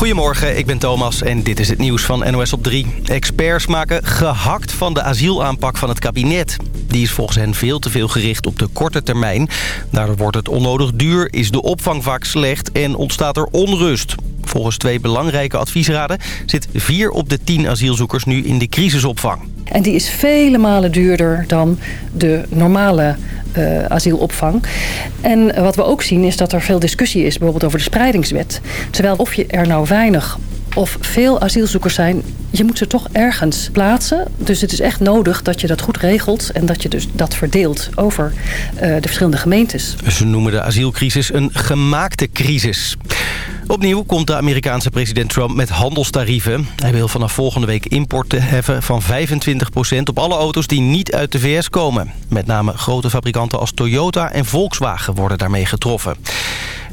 Goedemorgen, ik ben Thomas en dit is het nieuws van NOS op 3. Experts maken gehakt van de asielaanpak van het kabinet. Die is volgens hen veel te veel gericht op de korte termijn. Daardoor wordt het onnodig duur, is de opvang vaak slecht en ontstaat er onrust. Volgens twee belangrijke adviesraden zit vier op de tien asielzoekers nu in de crisisopvang. En die is vele malen duurder dan de normale uh, asielopvang. En wat we ook zien is dat er veel discussie is bijvoorbeeld over de spreidingswet. Terwijl of je er nou weinig of veel asielzoekers zijn, je moet ze toch ergens plaatsen. Dus het is echt nodig dat je dat goed regelt en dat je dus dat verdeelt over uh, de verschillende gemeentes. Ze noemen de asielcrisis een gemaakte crisis. Opnieuw komt de Amerikaanse president Trump met handelstarieven. Hij wil vanaf volgende week importen heffen van 25% op alle auto's die niet uit de VS komen. Met name grote fabrikanten als Toyota en Volkswagen worden daarmee getroffen.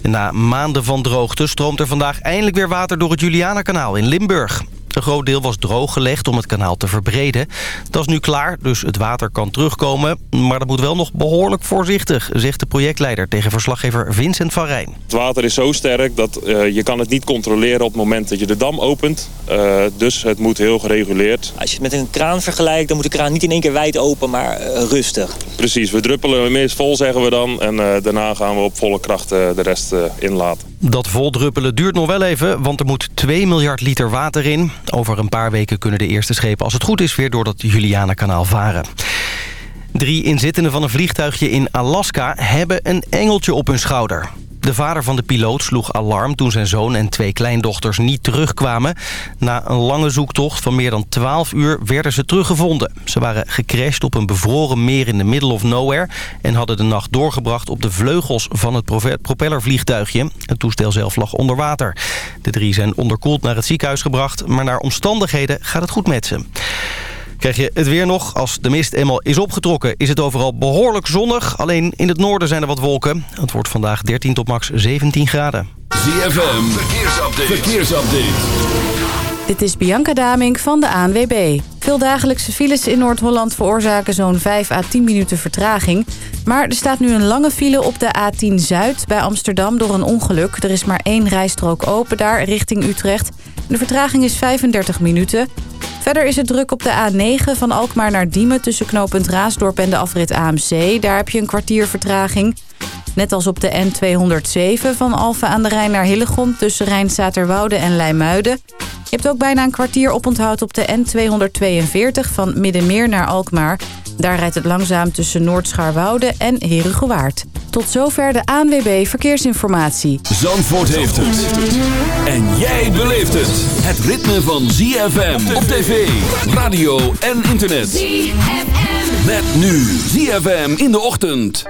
Na maanden van droogte stroomt er vandaag eindelijk weer water door het Julianakanaal in Limburg. Een groot deel was drooggelegd om het kanaal te verbreden. Dat is nu klaar, dus het water kan terugkomen. Maar dat moet wel nog behoorlijk voorzichtig, zegt de projectleider tegen verslaggever Vincent van Rijn. Het water is zo sterk dat uh, je kan het niet controleren op het moment dat je de dam opent. Uh, dus het moet heel gereguleerd. Als je het met een kraan vergelijkt, dan moet de kraan niet in één keer wijd open, maar uh, rustig. Precies, we druppelen hem eerst vol zeggen we dan. En daarna gaan we op volle kracht de rest inlaten. Dat voldruppelen duurt nog wel even, want er moet 2 miljard liter water in. Over een paar weken kunnen de eerste schepen als het goed is weer door dat Julianakanaal varen. Drie inzittenden van een vliegtuigje in Alaska hebben een engeltje op hun schouder. De vader van de piloot sloeg alarm toen zijn zoon en twee kleindochters niet terugkwamen. Na een lange zoektocht van meer dan 12 uur werden ze teruggevonden. Ze waren gecrashed op een bevroren meer in de middle of nowhere... en hadden de nacht doorgebracht op de vleugels van het propellervliegtuigje. Het toestel zelf lag onder water. De drie zijn onderkoeld naar het ziekenhuis gebracht... maar naar omstandigheden gaat het goed met ze. Krijg je het weer nog. Als de mist eenmaal is opgetrokken is het overal behoorlijk zonnig. Alleen in het noorden zijn er wat wolken. Het wordt vandaag 13 tot max 17 graden. ZFM, verkeersupdate. verkeersupdate. Dit is Bianca Damink van de ANWB. Veel dagelijkse files in Noord-Holland veroorzaken zo'n 5 à 10 minuten vertraging. Maar er staat nu een lange file op de A10 Zuid bij Amsterdam door een ongeluk. Er is maar één rijstrook open daar richting Utrecht. De vertraging is 35 minuten. Verder is het druk op de A9 van Alkmaar naar Diemen... tussen knooppunt Raasdorp en de afrit AMC. Daar heb je een kwartier vertraging. Net als op de N207 van Alphen aan de Rijn naar Hillegom... tussen Rijnstaterwoude en Leimuiden. Je hebt ook bijna een kwartier oponthoud op de N242 van Middenmeer naar Alkmaar. Daar rijdt het langzaam tussen Noord-Scharwoude en Herugewaard. Tot zover de ANWB Verkeersinformatie. Zandvoort heeft het. En jij beleeft het. Het ritme van ZFM op tv, radio en internet. ZFM. Met nu ZFM in de ochtend.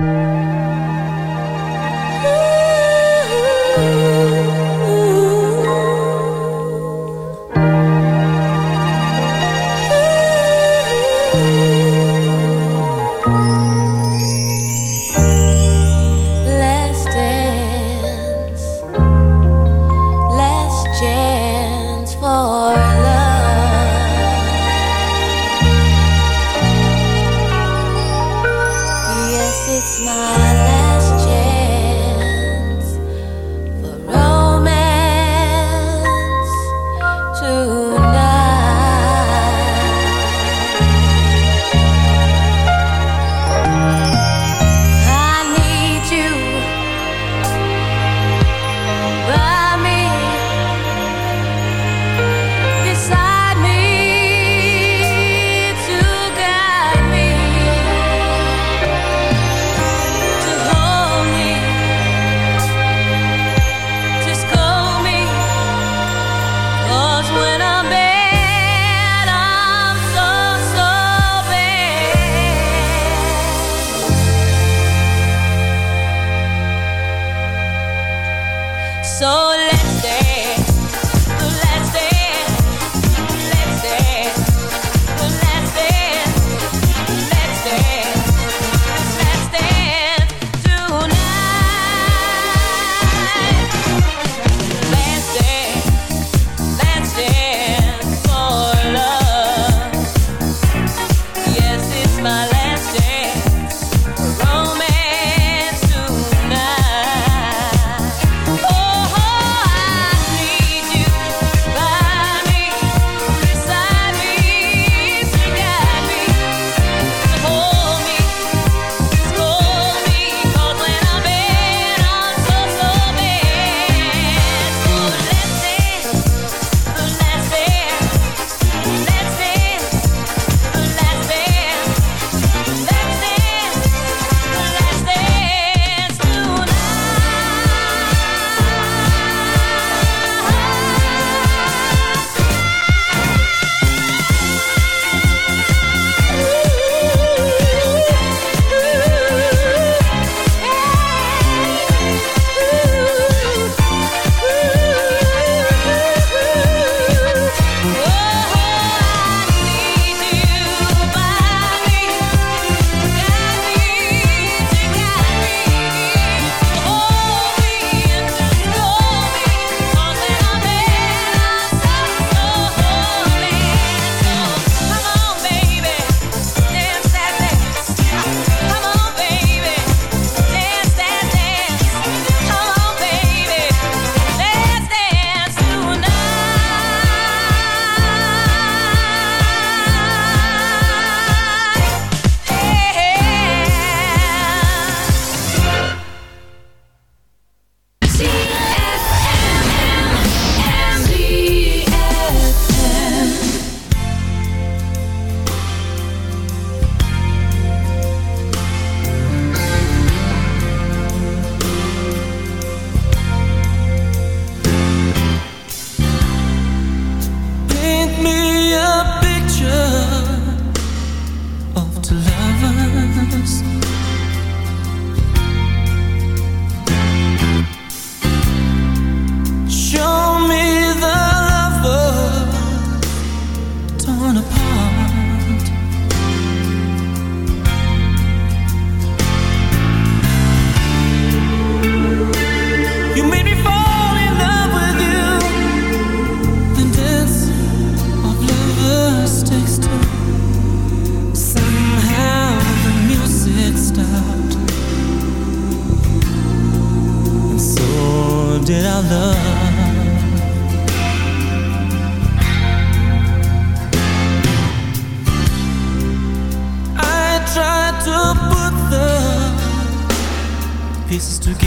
places to good.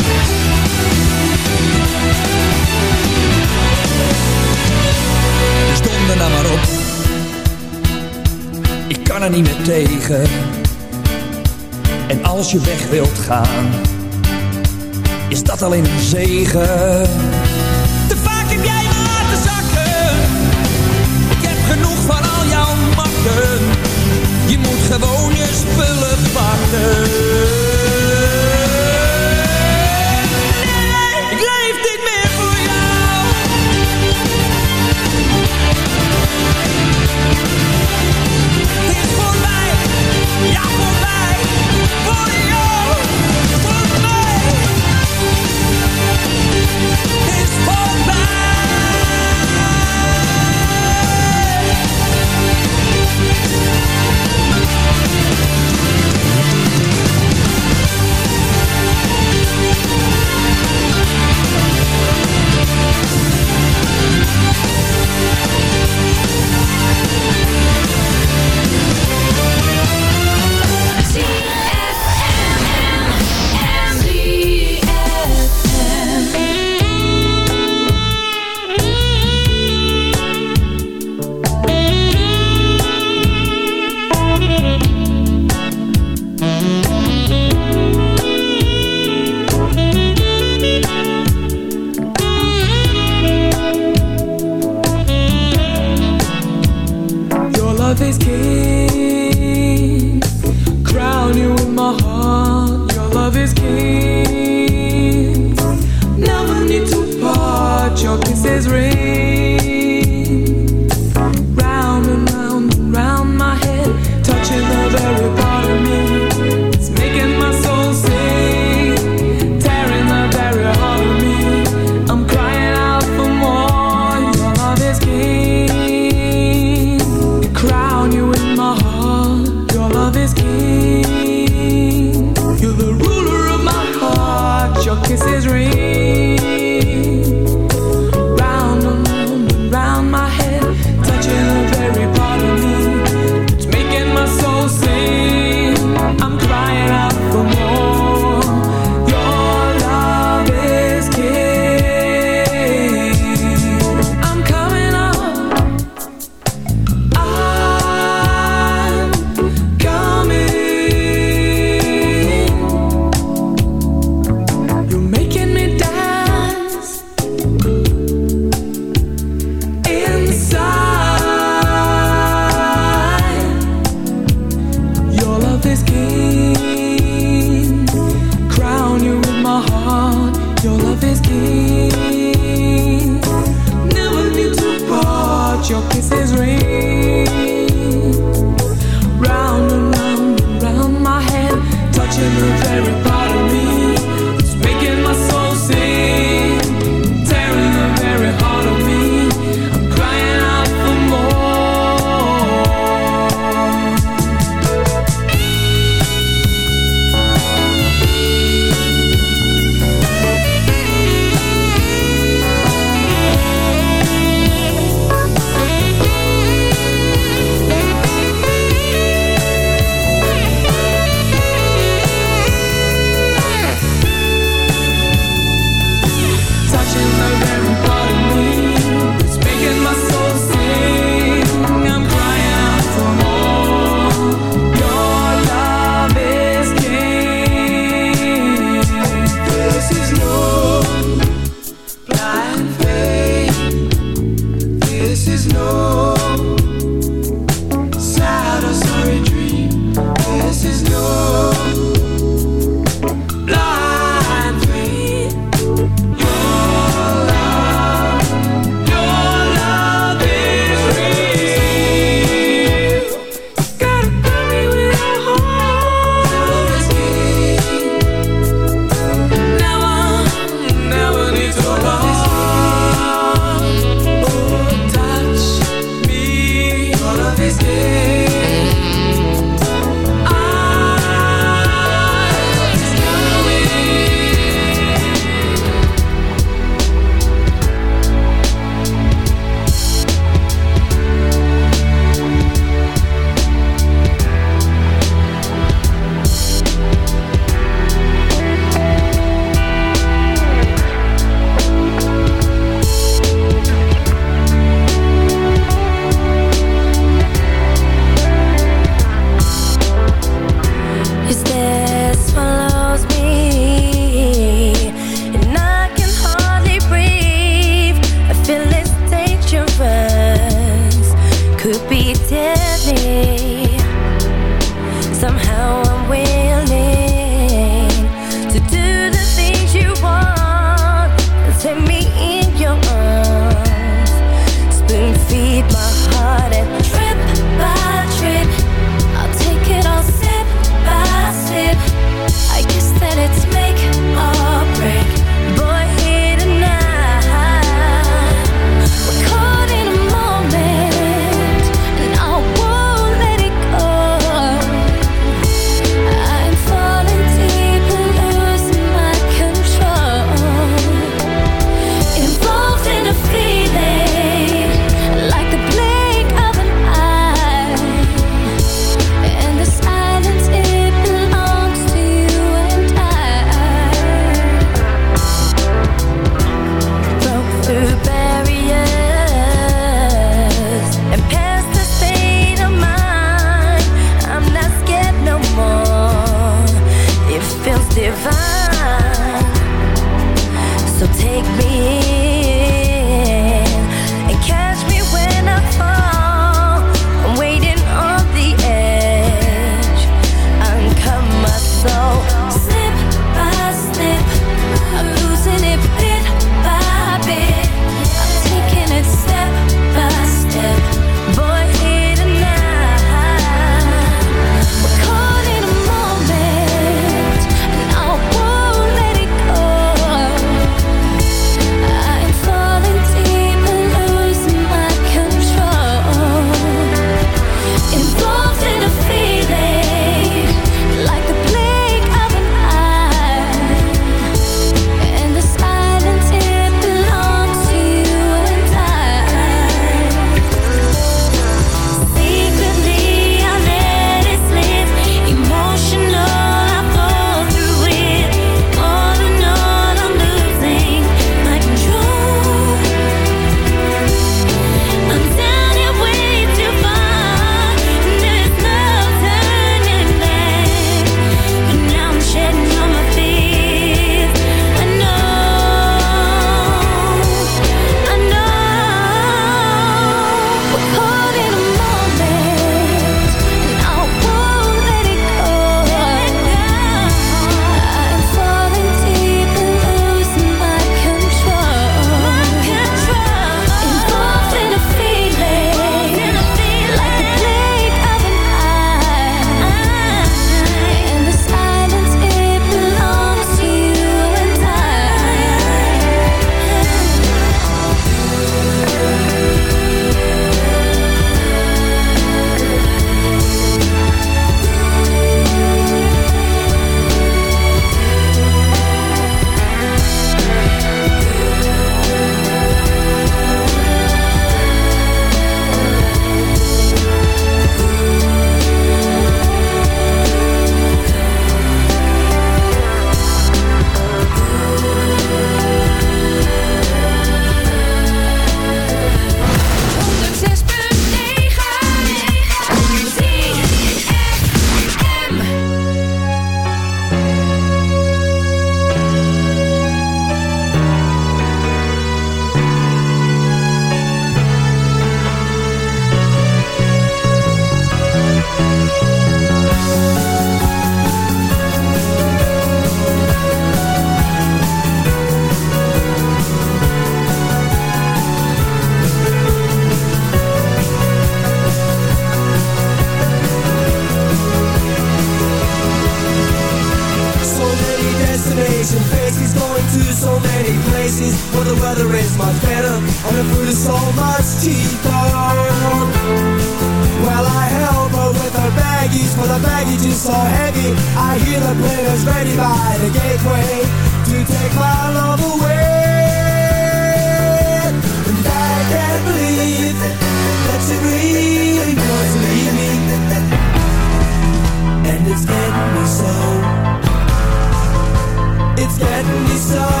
star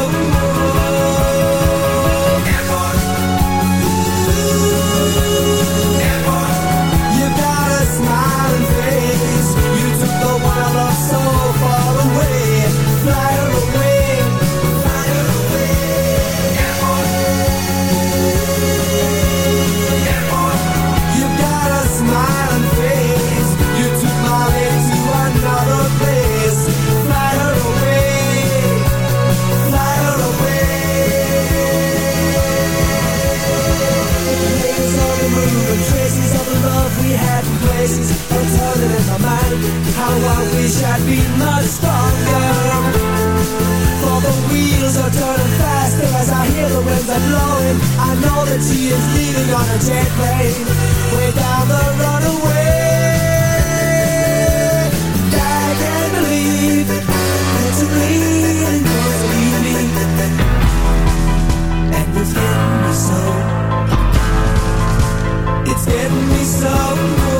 I'd been much stronger. For the wheels are turning faster as I hear the winds are blowing. I know that she is leaving on a jet plane, way down the runaway. I can't believe that you're bleeding leave me, and it's getting me so. It's getting me so.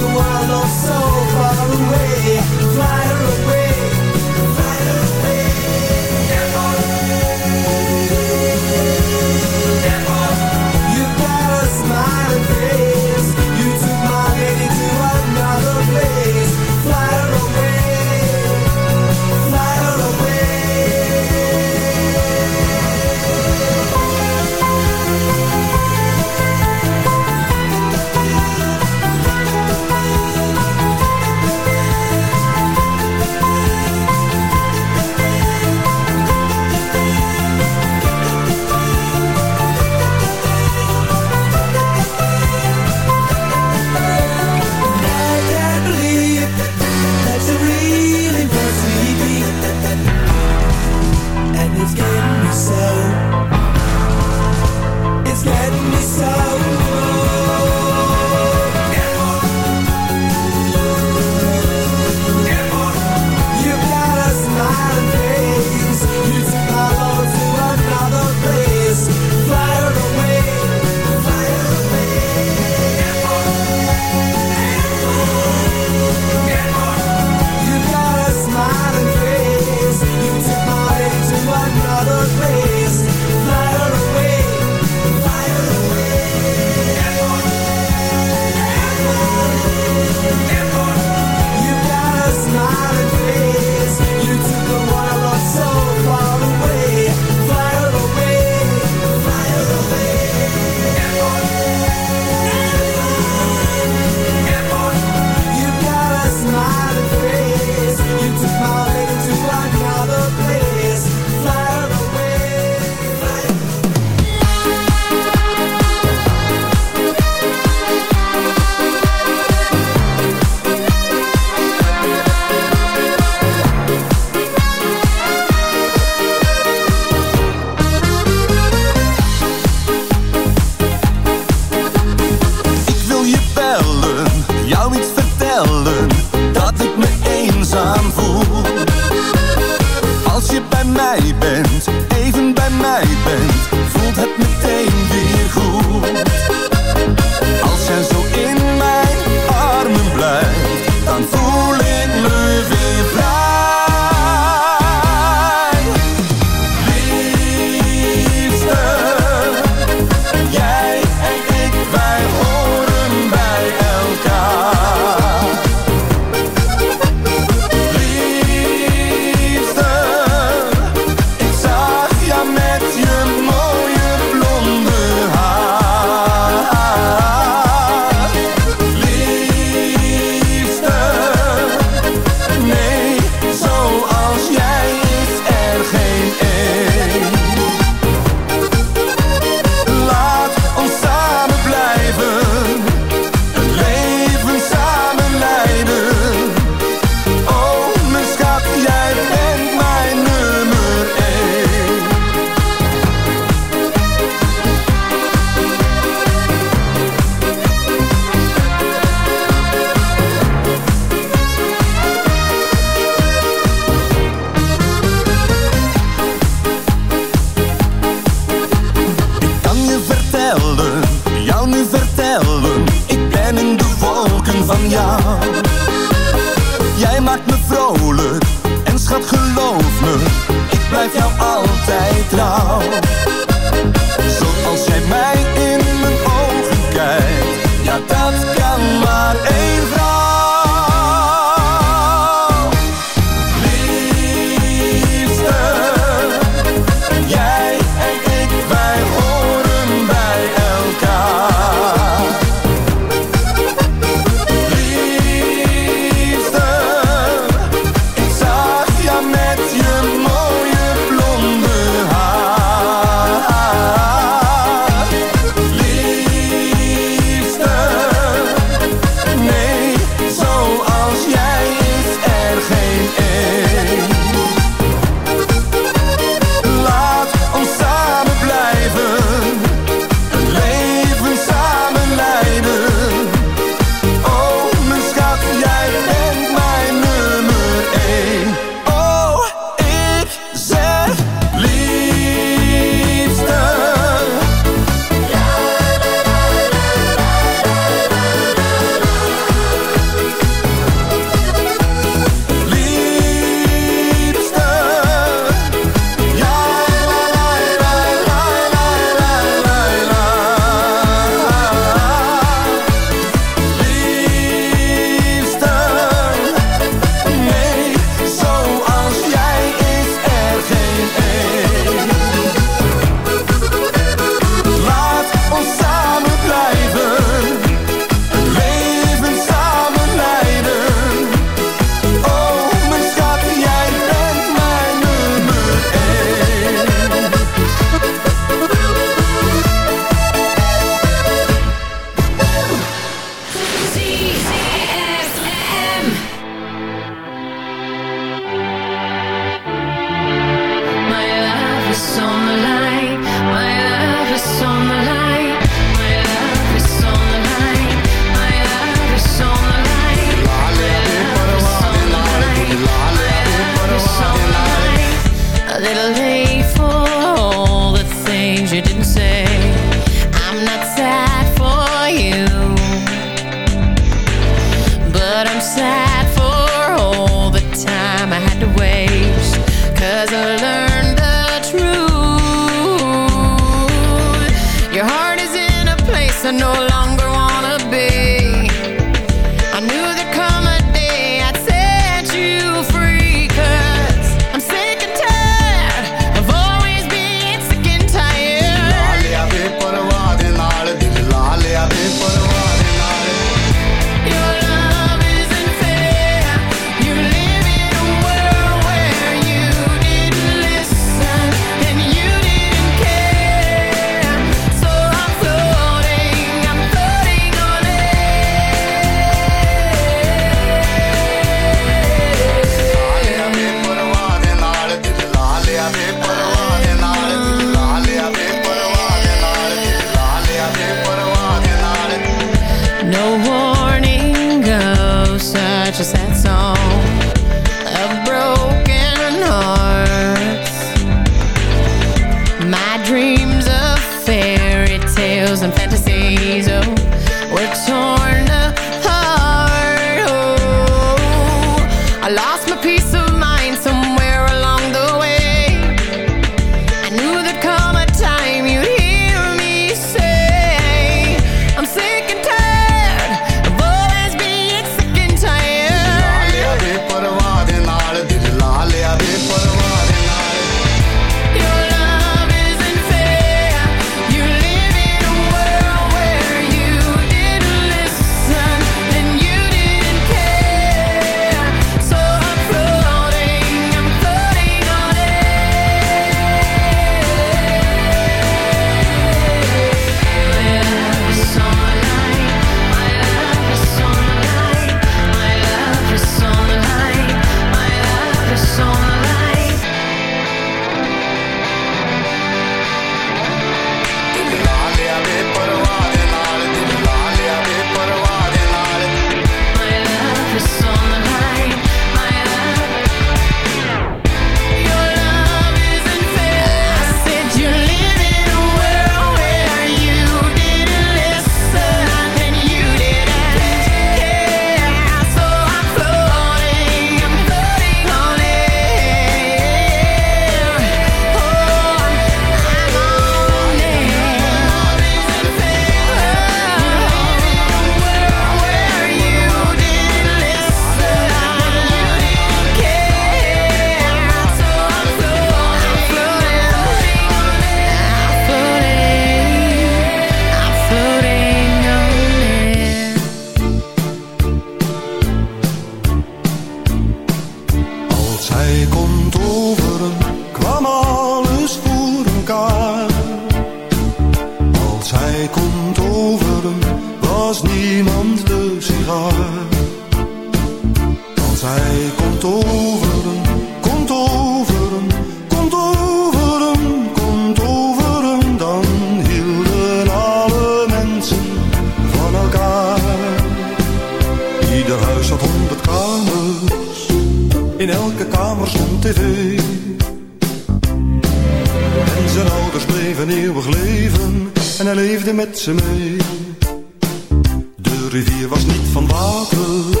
rivier was niet van water,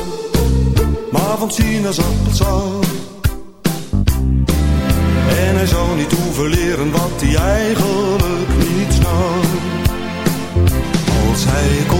maar van sinaasappelsap. En hij zou niet hoeven leren wat hij eigenlijk niet snapt. Als hij kon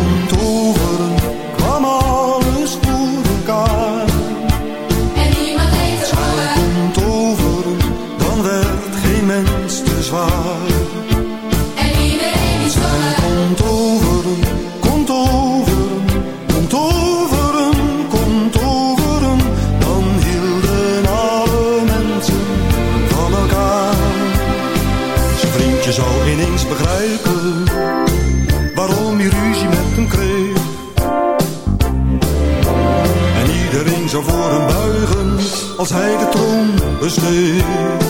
geschreven.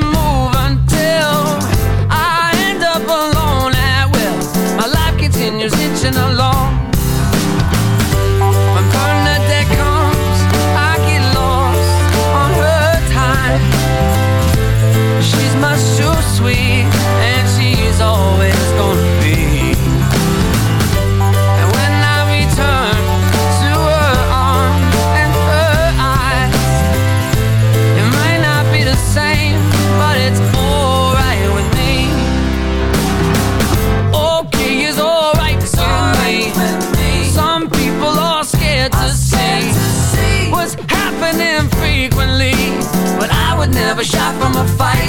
a fight.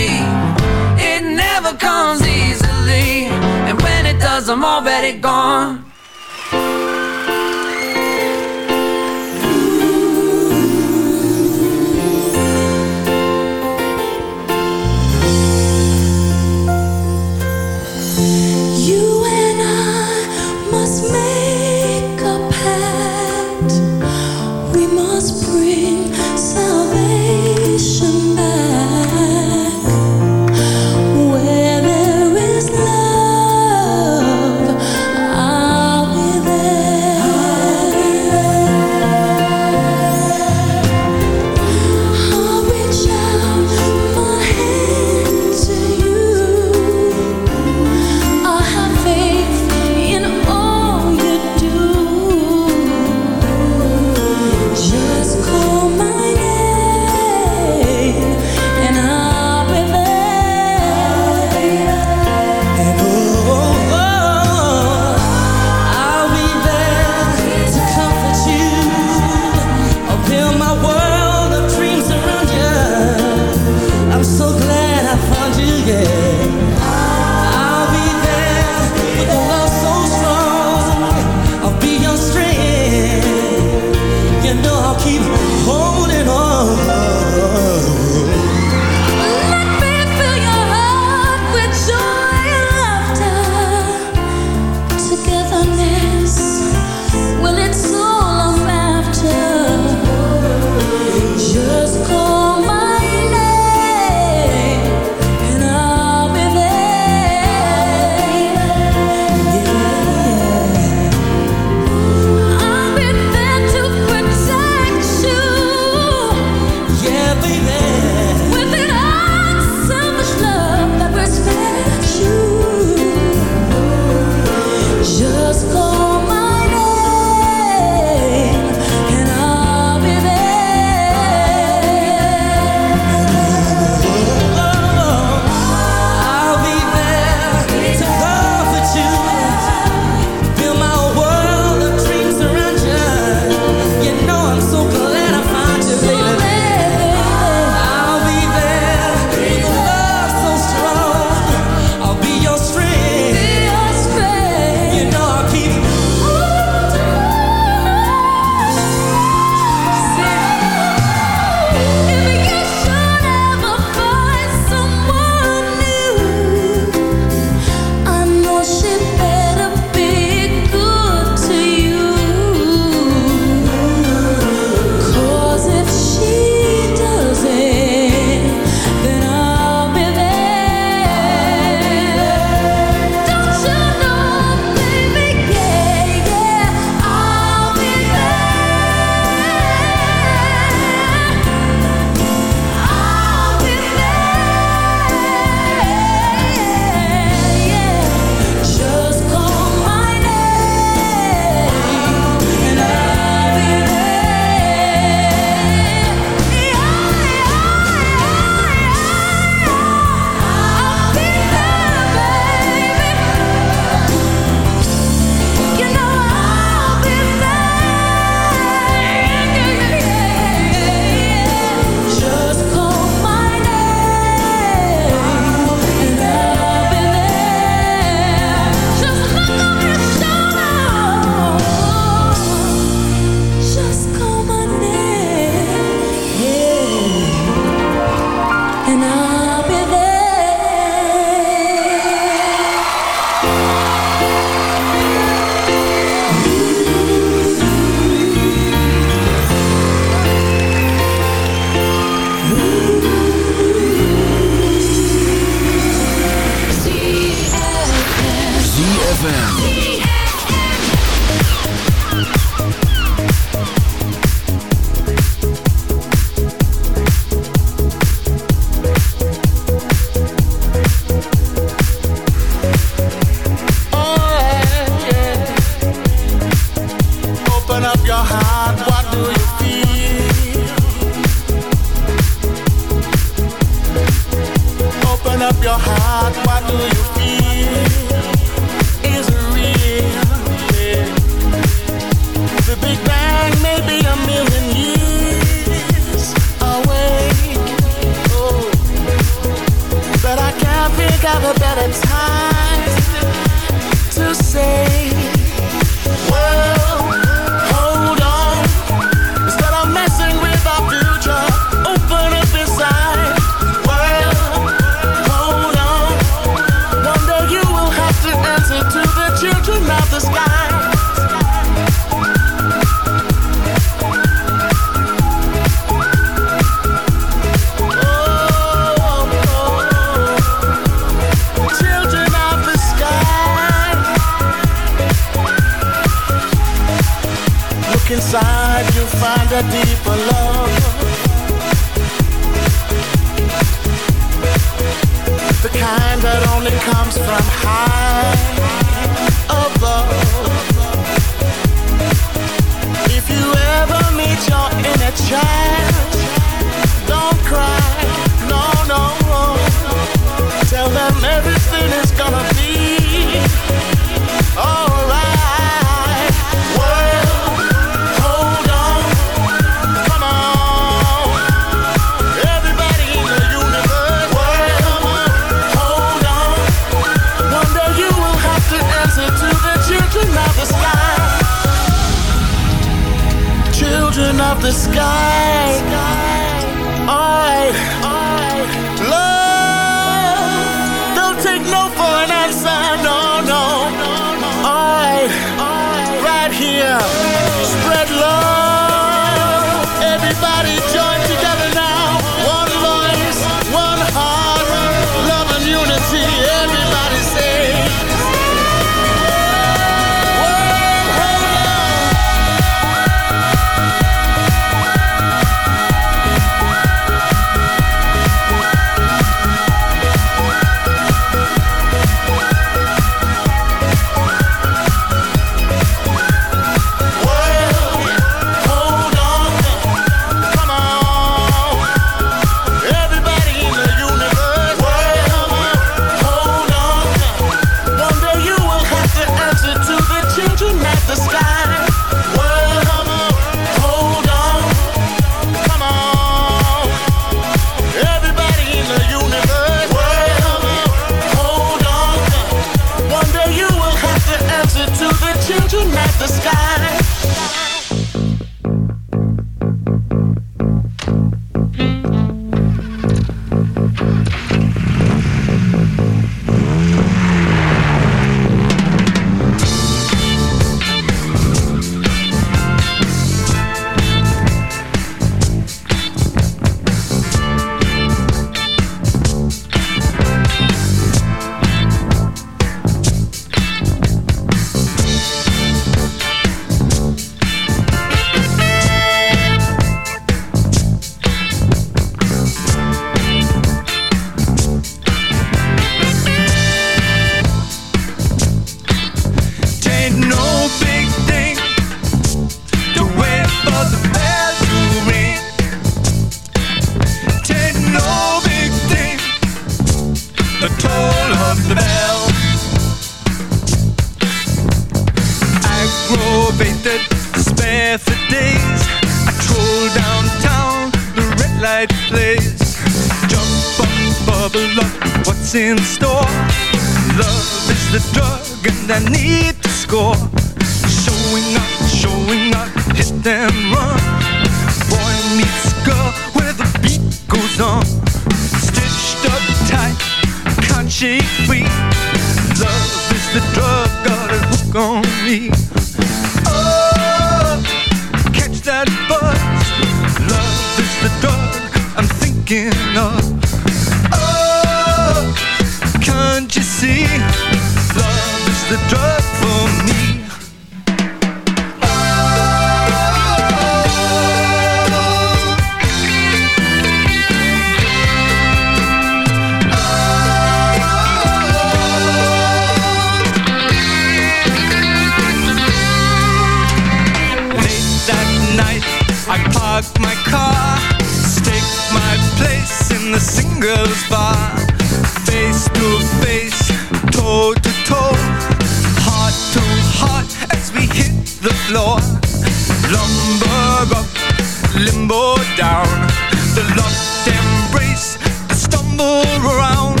stumble around.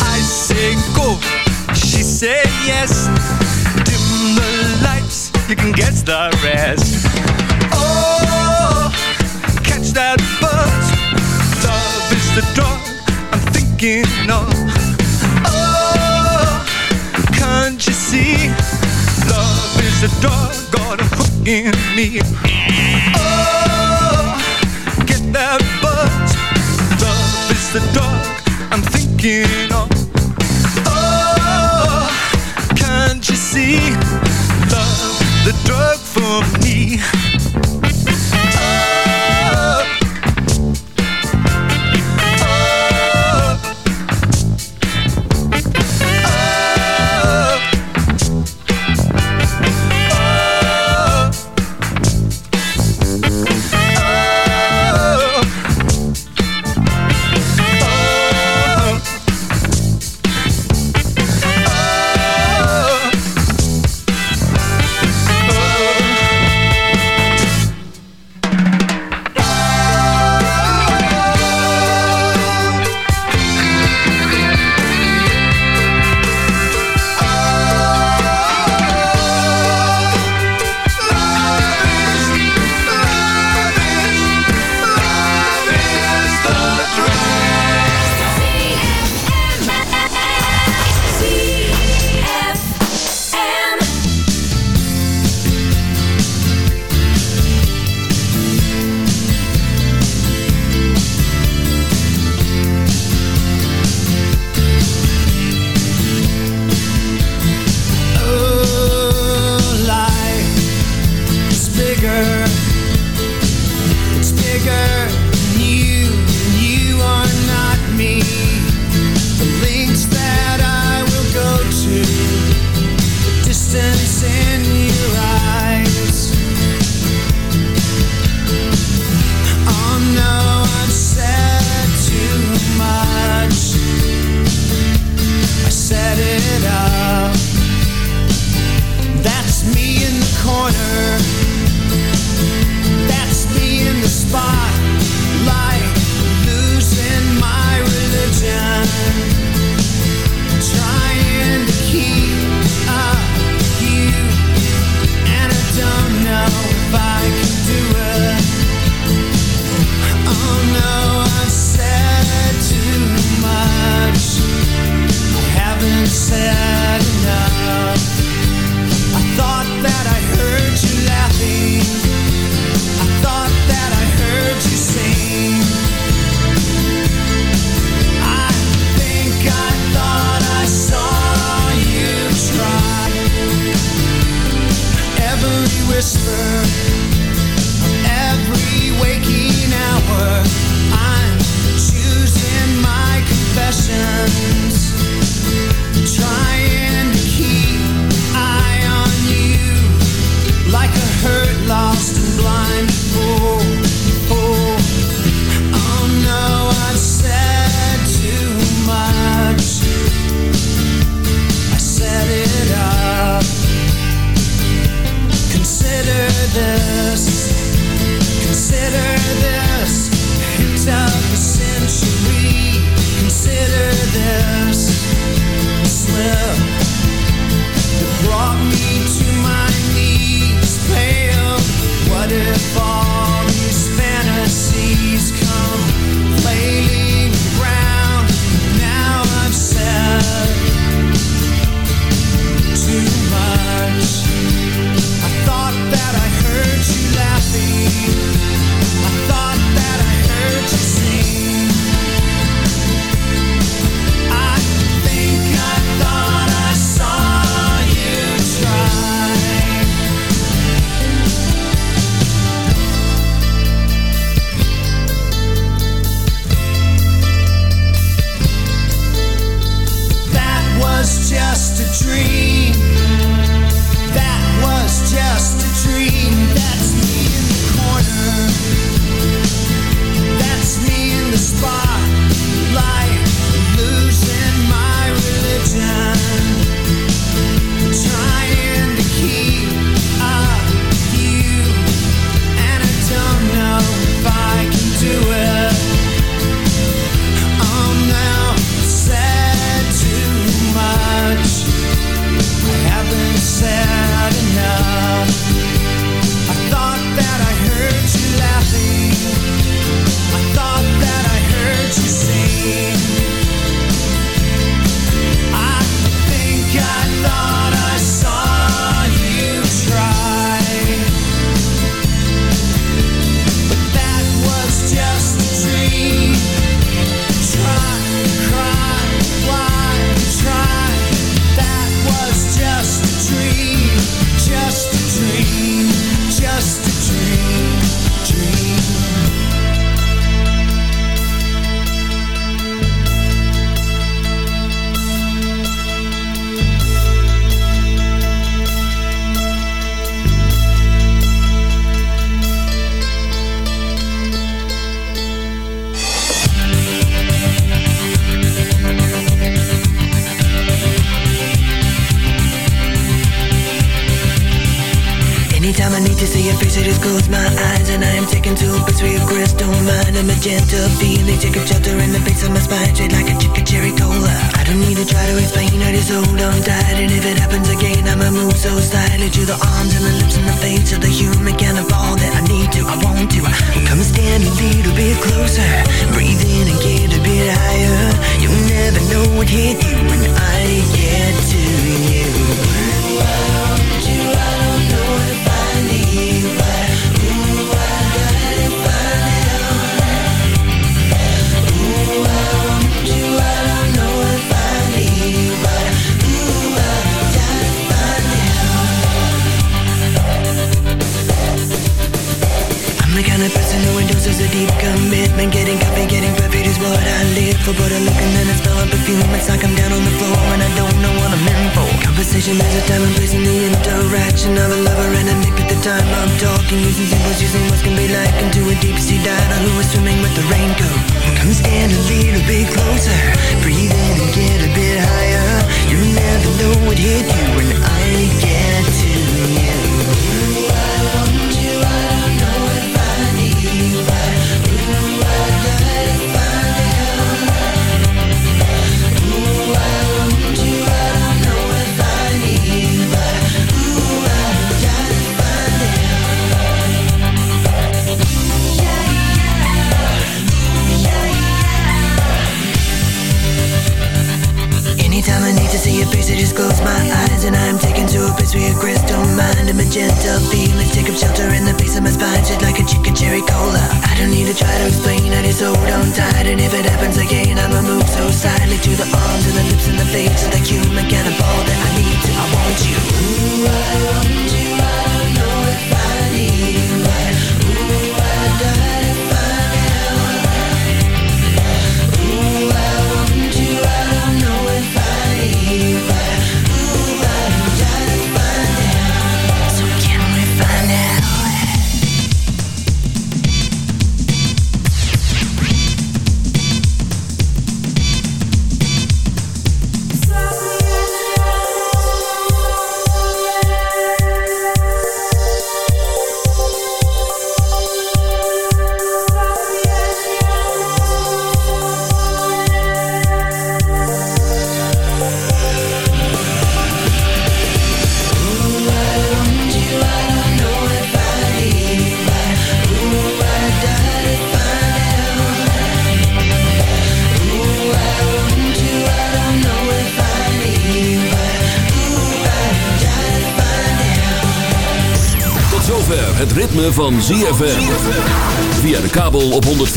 I say go, she say yes. Dim the lights, you can guess the rest. Oh, catch that buzz. Love is the drug I'm thinking of. Oh, can't you see? Love is the drug got a hook in me. Oh. the dog I'm thinking of. Oh, can't you see? Love the drug for me.